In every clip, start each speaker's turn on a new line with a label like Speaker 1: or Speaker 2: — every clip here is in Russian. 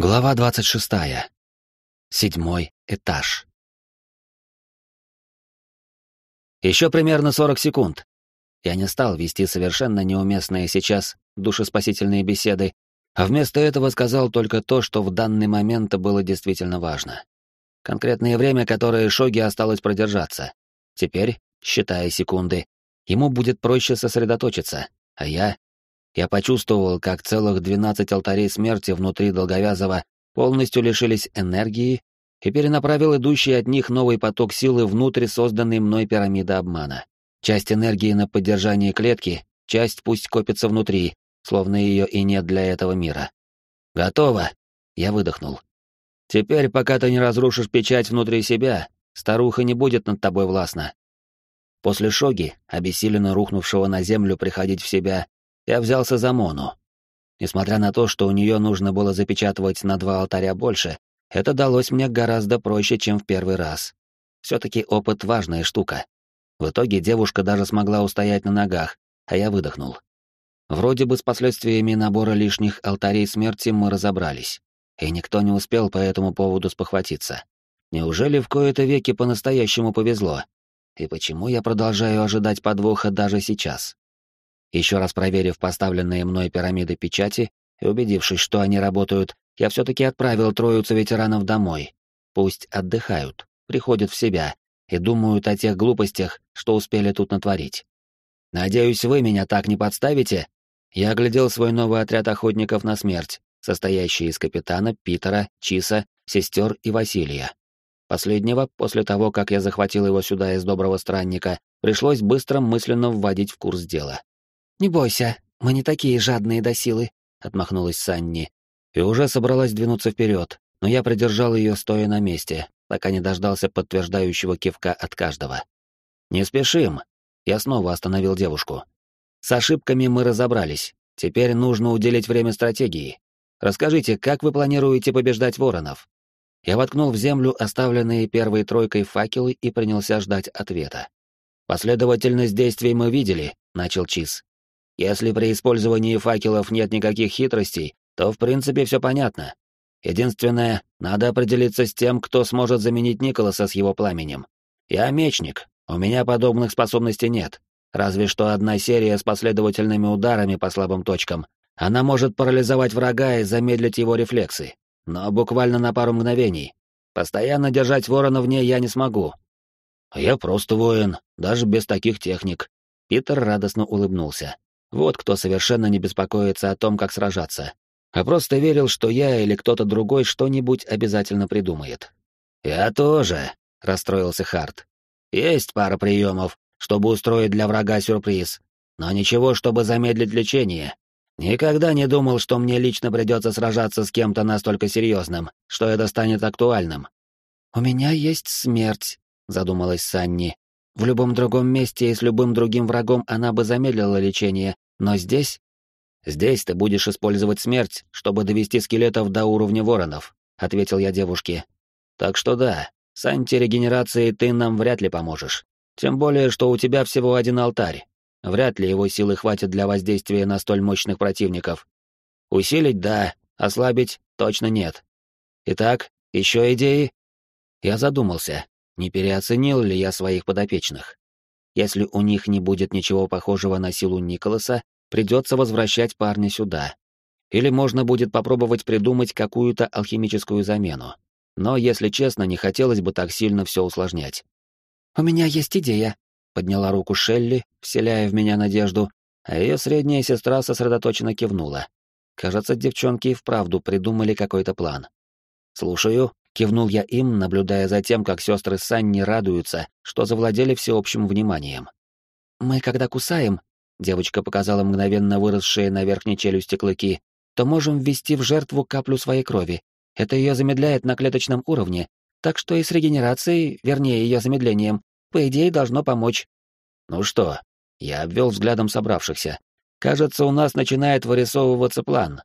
Speaker 1: Глава двадцать шестая. Седьмой этаж. Еще примерно сорок секунд. Я не стал вести совершенно неуместные сейчас душеспасительные беседы, а вместо этого сказал только то, что в данный момент было действительно важно. Конкретное время, которое Шоги осталось продержаться. Теперь, считая секунды, ему будет проще сосредоточиться, а я я почувствовал, как целых двенадцать алтарей смерти внутри Долговязова полностью лишились энергии и перенаправил идущий от них новый поток силы внутрь созданной мной пирамиды обмана. Часть энергии на поддержание клетки, часть пусть копится внутри, словно ее и нет для этого мира. «Готово!» — я выдохнул. «Теперь, пока ты не разрушишь печать внутри себя, старуха не будет над тобой властна». После шоги, обессиленно рухнувшего на землю приходить в себя, я взялся за Мону. Несмотря на то, что у нее нужно было запечатывать на два алтаря больше, это далось мне гораздо проще, чем в первый раз. Все-таки опыт — важная штука. В итоге девушка даже смогла устоять на ногах, а я выдохнул. Вроде бы с последствиями набора лишних алтарей смерти мы разобрались, и никто не успел по этому поводу спохватиться. Неужели в кои-то веки по-настоящему повезло? И почему я продолжаю ожидать подвоха даже сейчас? Еще раз проверив поставленные мной пирамиды печати и убедившись, что они работают, я все-таки отправил троицу ветеранов домой. Пусть отдыхают, приходят в себя и думают о тех глупостях, что успели тут натворить. Надеюсь, вы меня так не подставите? Я оглядел свой новый отряд охотников на смерть, состоящий из капитана, Питера, Чиса, сестер и Василия. Последнего, после того, как я захватил его сюда из доброго странника, пришлось быстро мысленно вводить в курс дела. «Не бойся, мы не такие жадные до силы», — отмахнулась Санни. И уже собралась двинуться вперед, но я придержал ее, стоя на месте, пока не дождался подтверждающего кивка от каждого. «Не спешим», — я снова остановил девушку. «С ошибками мы разобрались. Теперь нужно уделить время стратегии. Расскажите, как вы планируете побеждать воронов?» Я воткнул в землю оставленные первой тройкой факелы и принялся ждать ответа. «Последовательность действий мы видели», — начал Чиз. Если при использовании факелов нет никаких хитростей, то в принципе все понятно. Единственное, надо определиться с тем, кто сможет заменить Николаса с его пламенем. Я мечник, у меня подобных способностей нет. Разве что одна серия с последовательными ударами по слабым точкам. Она может парализовать врага и замедлить его рефлексы. Но буквально на пару мгновений. Постоянно держать ворона вне я не смогу. Я просто воин, даже без таких техник. Питер радостно улыбнулся. Вот кто совершенно не беспокоится о том, как сражаться, а просто верил, что я или кто-то другой что-нибудь обязательно придумает. «Я тоже», — расстроился Харт. «Есть пара приемов, чтобы устроить для врага сюрприз, но ничего, чтобы замедлить лечение. Никогда не думал, что мне лично придется сражаться с кем-то настолько серьезным, что это станет актуальным». «У меня есть смерть», — задумалась Санни. В любом другом месте и с любым другим врагом она бы замедлила лечение, но здесь... Здесь ты будешь использовать смерть, чтобы довести скелетов до уровня воронов, ответил я девушке. Так что да, с антирегенерацией ты нам вряд ли поможешь. Тем более, что у тебя всего один алтарь. Вряд ли его силы хватит для воздействия на столь мощных противников. Усилить — да, ослабить — точно нет. Итак, еще идеи? Я задумался, не переоценил ли я своих подопечных? Если у них не будет ничего похожего на силу Николаса, придется возвращать парня сюда. Или можно будет попробовать придумать какую-то алхимическую замену. Но, если честно, не хотелось бы так сильно все усложнять. «У меня есть идея», — подняла руку Шелли, вселяя в меня надежду, а ее средняя сестра сосредоточенно кивнула. Кажется, девчонки и вправду придумали какой-то план. «Слушаю», Кивнул я им, наблюдая за тем, как сестры Санни радуются, что завладели всеобщим вниманием. «Мы, когда кусаем», — девочка показала мгновенно выросшие на верхней челюсти клыки, то можем ввести в жертву каплю своей крови. Это ее замедляет на клеточном уровне, так что и с регенерацией, вернее, ее замедлением, по идее, должно помочь. Ну что, я обвел взглядом собравшихся. Кажется, у нас начинает вырисовываться план.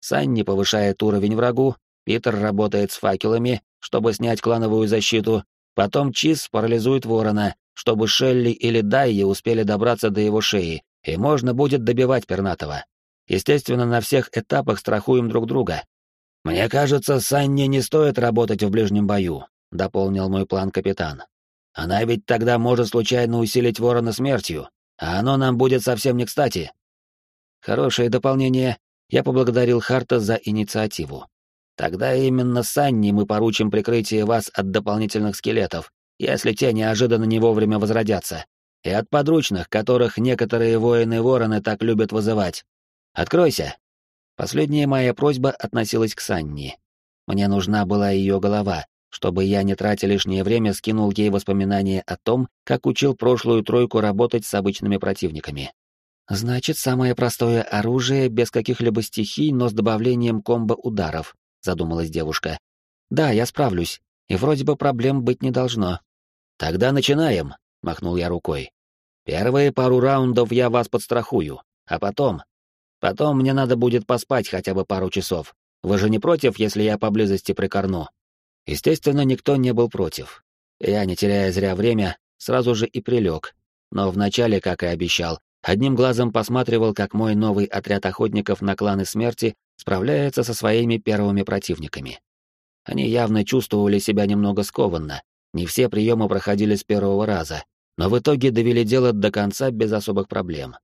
Speaker 1: Санни повышает уровень врагу, Питер работает с факелами, чтобы снять клановую защиту, потом Чиз парализует ворона, чтобы Шелли или Дайи успели добраться до его шеи, и можно будет добивать Пернатого. Естественно, на всех этапах страхуем друг друга. «Мне кажется, Санне не стоит работать в ближнем бою», — дополнил мой план капитан. «Она ведь тогда может случайно усилить ворона смертью, а оно нам будет совсем не кстати». Хорошее дополнение. Я поблагодарил Харта за инициативу. Тогда именно Санни мы поручим прикрытие вас от дополнительных скелетов, если те неожиданно не вовремя возродятся, и от подручных, которых некоторые воины-вороны так любят вызывать. Откройся!» Последняя моя просьба относилась к Санни. Мне нужна была ее голова, чтобы я, не тратя лишнее время, скинул ей воспоминания о том, как учил прошлую тройку работать с обычными противниками. «Значит, самое простое оружие, без каких-либо стихий, но с добавлением комбо-ударов», — задумалась девушка. «Да, я справлюсь, и вроде бы проблем быть не должно». «Тогда начинаем», — махнул я рукой. «Первые пару раундов я вас подстрахую, а потом Потом мне надо будет поспать хотя бы пару часов. Вы же не против, если я поблизости прикорну?» Естественно, никто не был против. Я, не теряя зря время, сразу же и прилег. Но вначале, как и обещал, одним глазом посматривал, как мой новый отряд охотников на кланы смерти справляется со своими первыми противниками. Они явно чувствовали себя немного скованно, не все приемы проходили с первого раза, но в итоге довели дело до конца без особых проблем.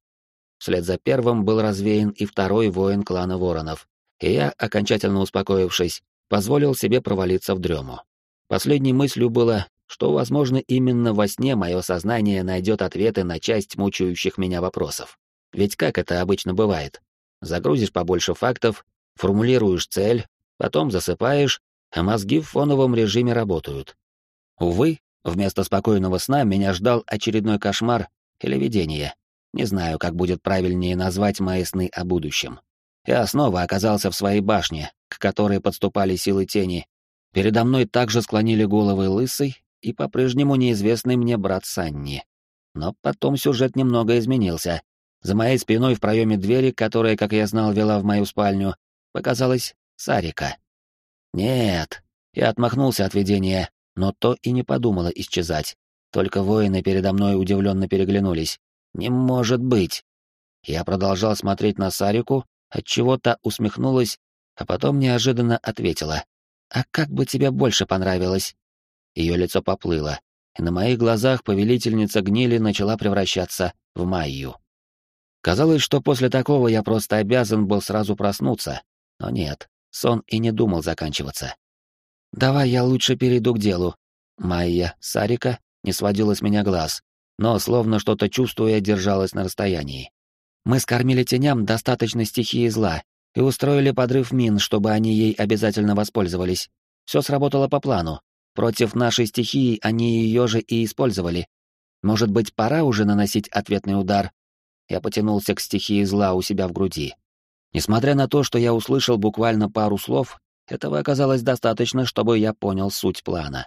Speaker 1: Вслед за первым был развеян и второй воин клана Воронов, и я, окончательно успокоившись, позволил себе провалиться в дрему. Последней мыслью было, что, возможно, именно во сне мое сознание найдет ответы на часть мучающих меня вопросов. Ведь как это обычно бывает? Загрузишь побольше фактов, формулируешь цель, потом засыпаешь, а мозги в фоновом режиме работают. Увы, вместо спокойного сна меня ждал очередной кошмар или видение, не знаю, как будет правильнее назвать мои сны о будущем. Я снова оказался в своей башне, к которой подступали силы тени. Передо мной также склонили головы лысый и по-прежнему неизвестный мне брат Санни. Но потом сюжет немного изменился. За моей спиной в проеме двери, которая, как я знал, вела в мою спальню, показалась Сарика. Нет, я отмахнулся от видения, но то и не подумала исчезать. Только воины передо мной удивленно переглянулись. Не может быть. Я продолжал смотреть на Сарику, отчего та усмехнулась, а потом неожиданно ответила. «А как бы тебе больше понравилось?» Ее лицо поплыло, и на моих глазах повелительница гнили начала превращаться в Майю. Казалось, что после такого я просто обязан был сразу проснуться, но нет, сон и не думал заканчиваться. «Давай я лучше перейду к делу». Майя, Сарика, не сводила с меня глаз, но, словно что-то чувствуя, держалась на расстоянии. Мы скормили теням достаточно стихии зла и устроили подрыв мин, чтобы они ей обязательно воспользовались. Все сработало по плану. Против нашей стихии они ее же и использовали. Может быть, пора уже наносить ответный удар? Я потянулся к стихии зла у себя в груди. Несмотря на то, что я услышал буквально пару слов, этого оказалось достаточно, чтобы я понял суть плана.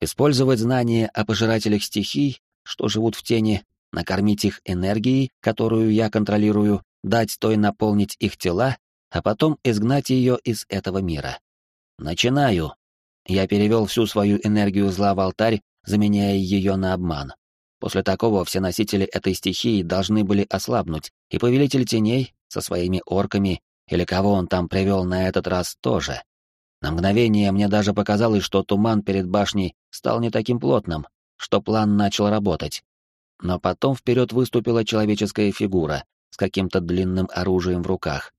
Speaker 1: Использовать знания о пожирателях стихий что живут в тени, накормить их энергией, которую я контролирую, дать той наполнить их тела, а потом изгнать ее из этого мира. Начинаю. Я перевел всю свою энергию зла в алтарь, заменяя ее на обман. После такого все носители этой стихии должны были ослабнуть, и повелитель теней со своими орками, или кого он там привел на этот раз, тоже. На мгновение мне даже показалось, что туман перед башней стал не таким плотным, что план начал работать. Но потом вперед выступила человеческая фигура с каким-то длинным оружием в руках.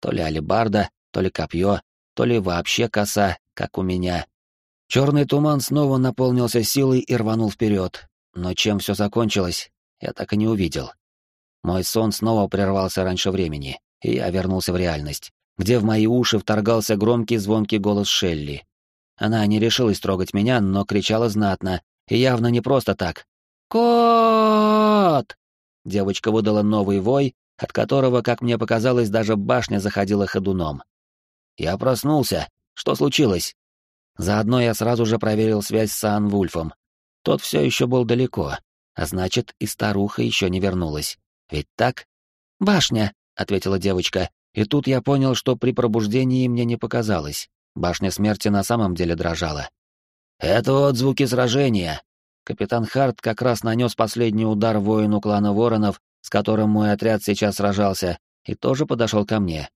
Speaker 1: То ли алебарда, то ли копье, то ли вообще коса, как у меня. Черный туман снова наполнился силой и рванул вперед, но чем все закончилось, я так и не увидел. Мой сон снова прервался раньше времени, и я вернулся в реальность, где в мои уши вторгался громкий звонкий голос Шелли. Она не решилась трогать меня, но кричала знатно, и явно не просто так. «Кот!» Девочка выдала новый вой, от которого, как мне показалось, даже башня заходила ходуном. Я проснулся. Что случилось? Заодно я сразу же проверил связь с Анвульфом. Тот все еще был далеко, а значит, и старуха еще не вернулась. Ведь так? «Башня», — ответила девочка, и тут я понял, что при пробуждении мне не показалось. Башня смерти на самом деле дрожала. «Это вот звуки сражения!» Капитан Харт как раз нанес последний удар воину клана Воронов, с которым мой отряд сейчас сражался, и тоже подошел ко мне.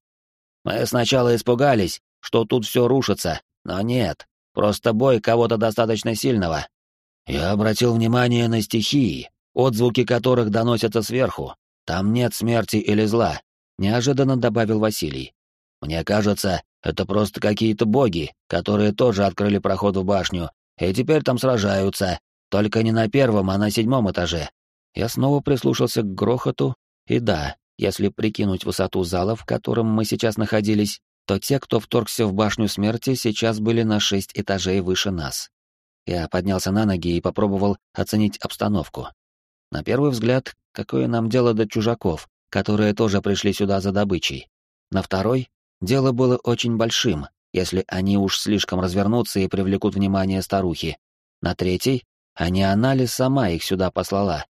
Speaker 1: «Мы сначала испугались, что тут все рушится, но нет, просто бой кого-то достаточно сильного. Я обратил внимание на стихии, отзвуки которых доносятся сверху. Там нет смерти или зла, неожиданно добавил Василий. Мне кажется, это просто какие-то боги, которые тоже открыли проход в башню, и теперь там сражаются, только не на первом, а на седьмом этаже. Я снова прислушался к грохоту, и да, если прикинуть высоту зала, в котором мы сейчас находились, то те, кто вторгся в башню смерти, сейчас были на шесть этажей выше нас. Я поднялся на ноги и попробовал оценить обстановку. На первый взгляд, какое нам дело до чужаков, которые тоже пришли сюда за добычей. На второй, дело было очень большим, если они уж слишком развернутся и привлекут внимание старухи. На третий, а не она ли сама их сюда послала.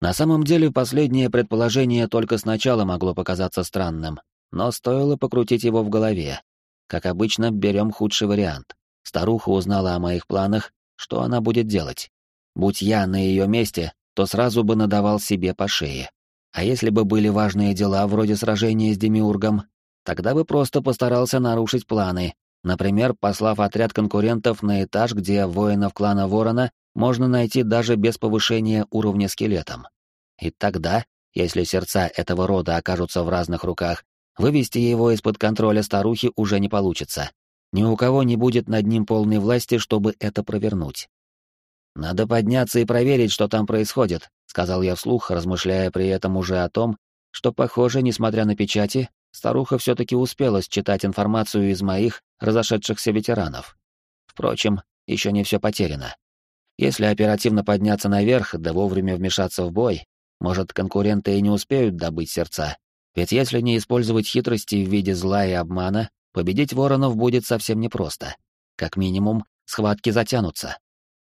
Speaker 1: На самом деле, последнее предположение только сначала могло показаться странным, но стоило покрутить его в голове. Как обычно, берем худший вариант. Старуха узнала о моих планах, что она будет делать. Будь я на ее месте, то сразу бы надавал себе по шее. А если бы были важные дела вроде сражения с Демиургом, тогда бы просто постарался нарушить планы, например, послав отряд конкурентов на этаж, где воинов клана Ворона можно найти даже без повышения уровня скелетом. И тогда, если сердца этого рода окажутся в разных руках, Вывести его из-под контроля старухи уже не получится. Ни у кого не будет над ним полной власти, чтобы это провернуть. «Надо подняться и проверить, что там происходит», — сказал я вслух, размышляя при этом уже о том, что, похоже, несмотря на печати, старуха все-таки успела считать информацию из моих разошедшихся ветеранов. Впрочем, еще не все потеряно. Если оперативно подняться наверх, да вовремя вмешаться в бой, может, конкуренты и не успеют добыть сердца, ведь если не использовать хитрости в виде зла и обмана, победить воронов будет совсем непросто. Как минимум, схватки затянутся.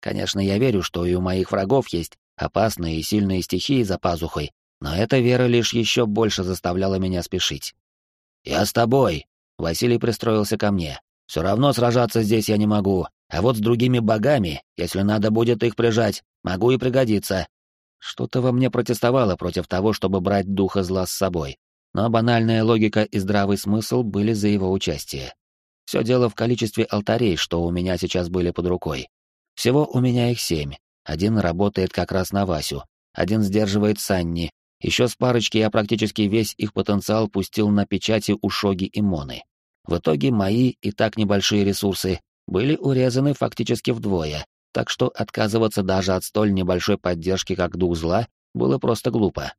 Speaker 1: Конечно, я верю, что и у моих врагов есть опасные и сильные стихии за пазухой, но эта вера лишь еще больше заставляла меня спешить. «Я с тобой!» — Василий пристроился ко мне. «Все равно сражаться здесь я не могу, а вот с другими богами, если надо будет их прижать, могу и пригодиться». Что-то во мне протестовало против того, чтобы брать духа зла с собой но банальная логика и здравый смысл были за его участие. Все дело в количестве алтарей, что у меня сейчас были под рукой. Всего у меня их семь. Один работает как раз на Васю, один сдерживает Санни, еще с парочки я практически весь их потенциал пустил на печати у Шоги и Моны. В итоге мои и так небольшие ресурсы были урезаны фактически вдвое, так что отказываться даже от столь небольшой поддержки, как дух зла, было просто глупо.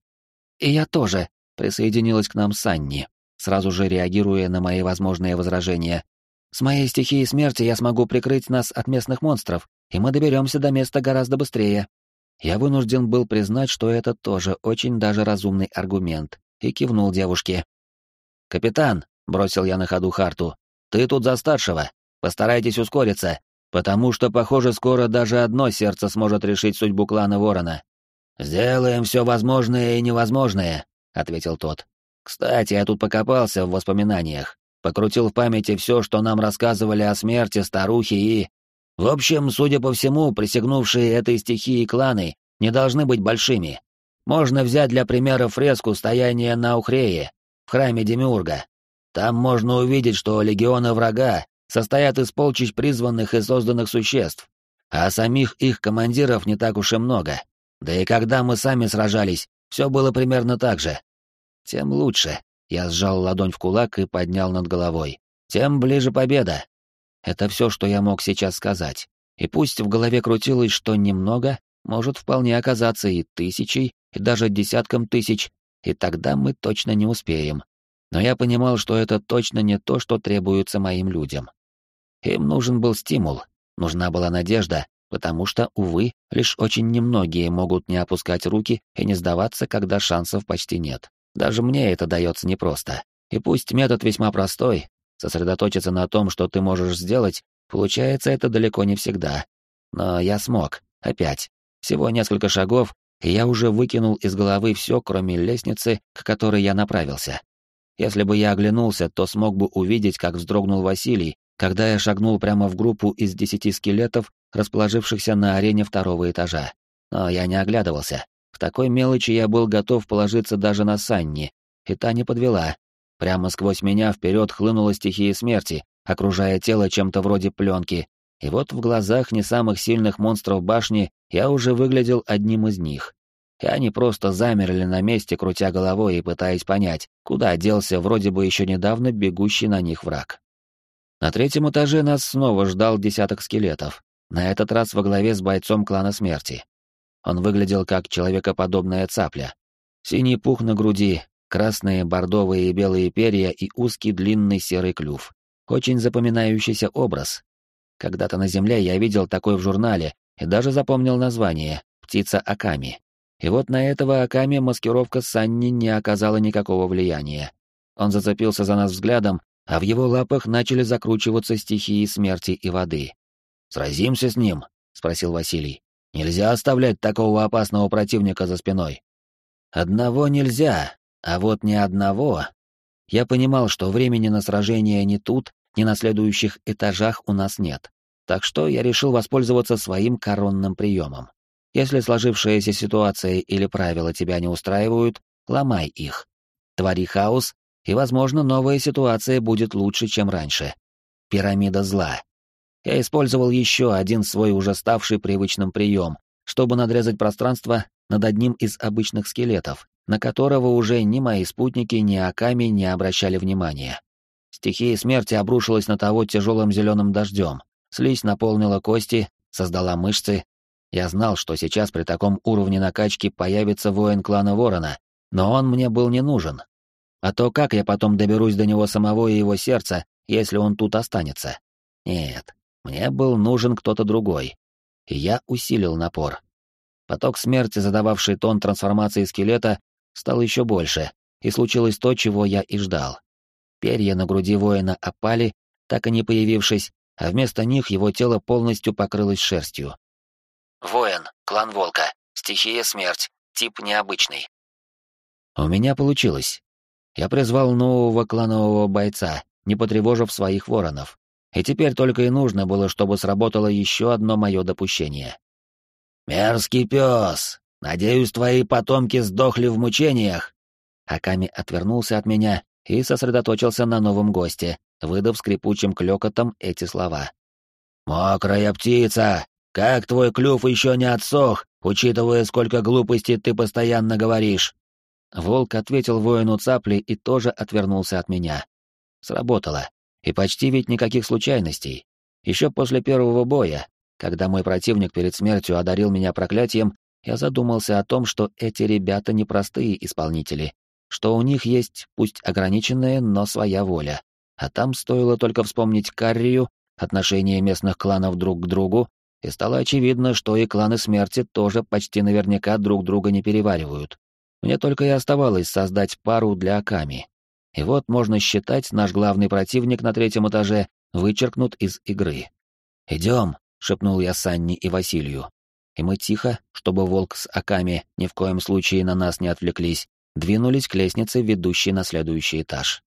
Speaker 1: «И я тоже», присоединилась к нам Санни, сразу же реагируя на мои возможные возражения. «С моей стихией смерти я смогу прикрыть нас от местных монстров, и мы доберемся до места гораздо быстрее». Я вынужден был признать, что это тоже очень даже разумный аргумент, и кивнул девушке. «Капитан», — бросил я на ходу Харту, — «ты тут за старшего. Постарайтесь ускориться, потому что, похоже, скоро даже одно сердце сможет решить судьбу клана Ворона. Сделаем все возможное и невозможное, ответил тот. Кстати, я тут покопался в воспоминаниях, покрутил в памяти все, что нам рассказывали о смерти старухи и... В общем, судя по всему, присягнувшие этой стихии кланы не должны быть большими. Можно взять для примера фреску стояния на Ухрее, в храме Демиурга. Там можно увидеть, что легионы врага состоят из полчищ призванных и созданных существ, а самих их командиров не так уж и много. Да и когда мы сами сражались, все было примерно так же. Тем лучше. Я сжал ладонь в кулак и поднял над головой. Тем ближе победа. Это все, что я мог сейчас сказать. И пусть в голове крутилось, что немного, может вполне оказаться и тысячей, и даже десятком тысяч, и тогда мы точно не успеем. Но я понимал, что это точно не то, что требуется моим людям. Им нужен был стимул, нужна была надежда, потому что, увы, лишь очень немногие могут не опускать руки и не сдаваться, когда шансов почти нет. Даже мне это дается непросто. И пусть метод весьма простой, сосредоточиться на том, что ты можешь сделать, получается это далеко не всегда. Но я смог, опять. Всего несколько шагов, и я уже выкинул из головы все, кроме лестницы, к которой я направился. Если бы я оглянулся, то смог бы увидеть, как вздрогнул Василий, когда я шагнул прямо в группу из десяти скелетов, расположившихся на арене второго этажа. Но я не оглядывался. В такой мелочи я был готов положиться даже на Санни, и та не подвела. Прямо сквозь меня вперед хлынула стихия смерти, окружая тело чем-то вроде пленки, и вот в глазах не самых сильных монстров башни я уже выглядел одним из них. И они просто замерли на месте, крутя головой и пытаясь понять, куда делся вроде бы еще недавно бегущий на них враг. На третьем этаже нас снова ждал десяток скелетов, на этот раз во главе с бойцом клана смерти. Он выглядел как человекоподобная цапля. Синий пух на груди, красные, бордовые и белые перья и узкий длинный серый клюв. Очень запоминающийся образ. Когда-то на Земле я видел такой в журнале и даже запомнил название «Птица Аками». И вот на этого Аками маскировка Санни не оказала никакого влияния. Он зацепился за нас взглядом, а в его лапах начали закручиваться стихии смерти и воды. «Сразимся с ним?» — спросил Василий. «Нельзя оставлять такого опасного противника за спиной». «Одного нельзя, а вот не одного...» Я понимал, что времени на сражение ни тут, ни на следующих этажах у нас нет. Так что я решил воспользоваться своим коронным приемом. Если сложившаяся ситуация или правила тебя не устраивают, ломай их. Твори хаос, и, возможно, новая ситуация будет лучше, чем раньше. Пирамида зла. Я использовал еще один свой уже ставший привычным прием, чтобы надрезать пространство над одним из обычных скелетов, на которого уже ни мои спутники, ни Аками не обращали внимания. Стихия смерти обрушилась на того тяжелым зеленым дождем, слизь наполнила кости, создала мышцы, я знал, что сейчас при таком уровне накачки появится воин клана Ворона, но он мне был не нужен. А то как я потом доберусь до него самого и его сердца, если он тут останется? Нет, мне был нужен кто-то другой. И я усилил напор. Поток смерти, задававший тон трансформации скелета, стал еще больше, и случилось то, чего я и ждал. Перья на груди воина опали, так и не появившись, а вместо них его тело полностью покрылось шерстью.
Speaker 2: Воин, клан Волка, стихия смерть, тип необычный.
Speaker 1: У меня получилось. Я призвал нового кланового бойца, не потревожив своих воронов. И теперь только и нужно было, чтобы сработало еще одно мое допущение.
Speaker 2: «Мерзкий пес! Надеюсь, твои потомки сдохли в мучениях!»
Speaker 1: Аками отвернулся от меня и сосредоточился на новом госте, выдав скрипучим клёкотом эти слова.
Speaker 2: «Мокрая птица! Как твой клюв еще не отсох, учитывая, сколько глупостей ты постоянно говоришь?»
Speaker 1: Волк ответил воину цапли и тоже отвернулся от меня. Сработало. И почти ведь никаких случайностей. Еще после первого боя, когда мой противник перед смертью одарил меня проклятием, я задумался о том, что эти ребята непростые исполнители, что у них есть, пусть ограниченная, но своя воля. А там стоило только вспомнить Каррию, отношение местных кланов друг к другу, и стало очевидно, что и кланы смерти тоже почти наверняка друг друга не переваривают. Мне только и оставалось создать пару для Аками. И вот можно считать, наш главный противник на третьем этаже вычеркнут из игры. «Идем», — шепнул я Санни и Василию. И мы тихо, чтобы волк с Аками ни в коем случае на нас не отвлеклись, двинулись к лестнице, ведущей на следующий этаж.